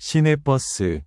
시내버스.